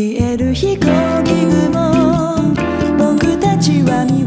消える飛行機雲。僕たちは見